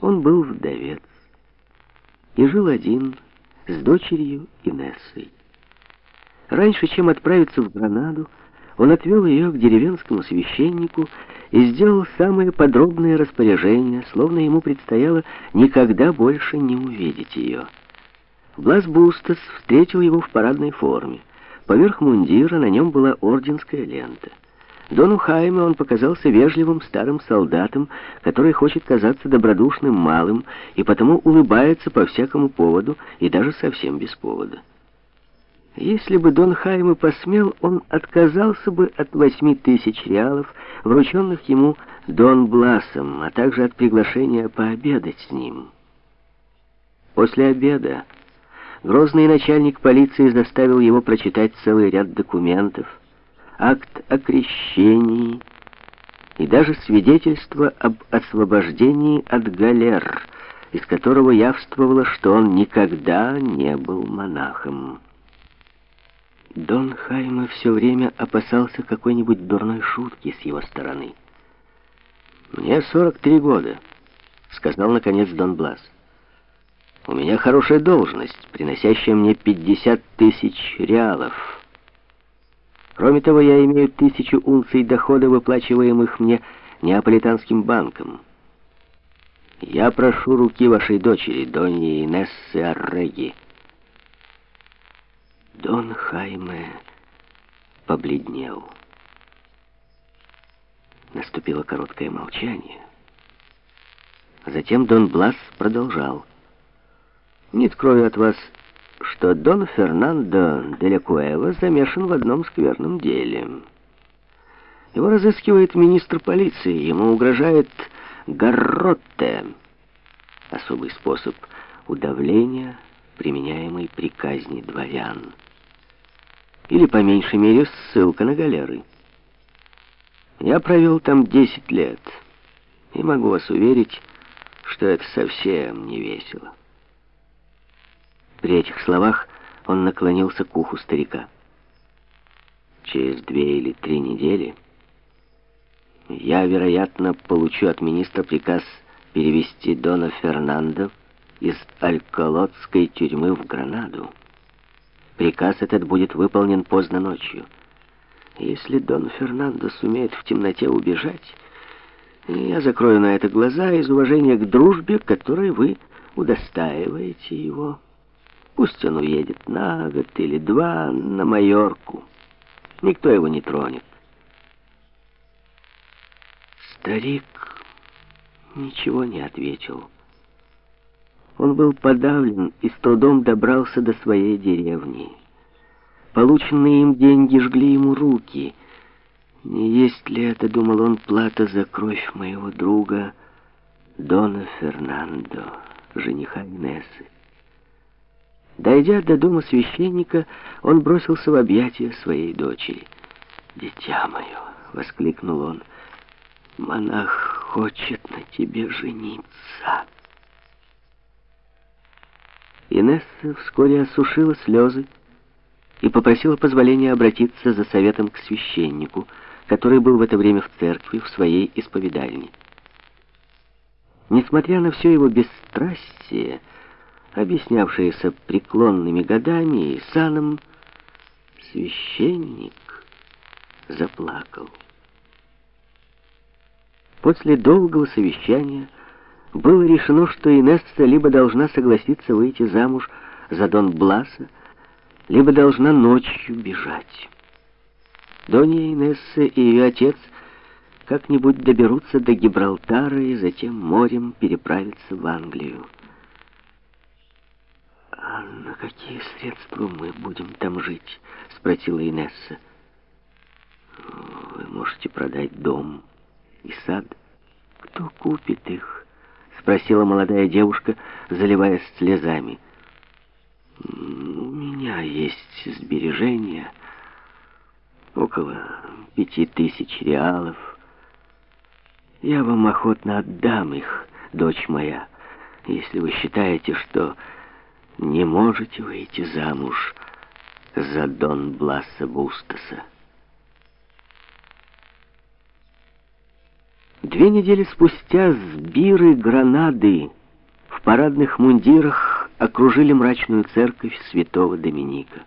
Он был вдовец и жил один с дочерью Инессой. Раньше, чем отправиться в Гранаду, он отвел ее к деревенскому священнику и сделал самые подробные распоряжения, словно ему предстояло никогда больше не увидеть ее. Блас Бустас встретил его в парадной форме. Поверх мундира на нем была орденская лента. Дону Хайме он показался вежливым старым солдатом, который хочет казаться добродушным малым и потому улыбается по всякому поводу и даже совсем без повода. Если бы Дон Хайме посмел, он отказался бы от восьми тысяч реалов, врученных ему Дон Бласом, а также от приглашения пообедать с ним. После обеда грозный начальник полиции заставил его прочитать целый ряд документов, акт о крещении и даже свидетельство об освобождении от галер, из которого явствовало, что он никогда не был монахом. Дон Хайме все время опасался какой-нибудь дурной шутки с его стороны. «Мне 43 года», — сказал наконец Дон Блас. «У меня хорошая должность, приносящая мне 50 тысяч реалов. Кроме того, я имею тысячу унций дохода, выплачиваемых мне Неаполитанским банком. Я прошу руки вашей дочери, Донни Инессы Арреги». Дон Хайме побледнел. Наступило короткое молчание. Затем Дон Блас продолжал. «Не скрою от вас, что Дон Фернандо де замешан в одном скверном деле. Его разыскивает министр полиции, ему угрожает гарротте, особый способ удавления, применяемый при казни дворян» или, по меньшей мере, ссылка на галеры. Я провел там 10 лет, и могу вас уверить, что это совсем не весело. При этих словах он наклонился к уху старика. Через две или три недели я, вероятно, получу от министра приказ перевести Дона Фернандо из Альколотской тюрьмы в Гранаду. Приказ этот будет выполнен поздно ночью. Если Дон Фернандо сумеет в темноте убежать, я закрою на это глаза из уважения к дружбе, которой вы удостаиваете его. Пусть он уедет на год или два на Майорку. Никто его не тронет. Старик ничего не ответил. Он был подавлен и с трудом добрался до своей деревни. Полученные им деньги жгли ему руки. Не есть ли это, думал он, плата за кровь моего друга Дона Фернандо, жениха Инессы? Дойдя до дома священника, он бросился в объятия своей дочери. «Дитя мое!» — воскликнул он. «Монах хочет на тебе жениться!» Инесса вскоре осушила слезы и попросила позволения обратиться за советом к священнику, который был в это время в церкви, в своей исповедальне. Несмотря на все его бесстрастие, объяснявшееся преклонными годами и саном, священник заплакал. После долгого совещания было решено, что Инесса либо должна согласиться выйти замуж за Дон Бласа, либо должна ночью бежать. Донья Инесса и ее отец как-нибудь доберутся до Гибралтара и затем морем переправятся в Англию. «А на какие средства мы будем там жить?» — спросила Инесса. «Вы можете продать дом и сад. Кто купит их?» спросила молодая девушка, заливаясь слезами. «У меня есть сбережения, около пяти тысяч реалов. Я вам охотно отдам их, дочь моя, если вы считаете, что не можете выйти замуж за Дон Бласа Бустаса. Две недели спустя сбиры Гранады в парадных мундирах окружили мрачную церковь святого Доминика.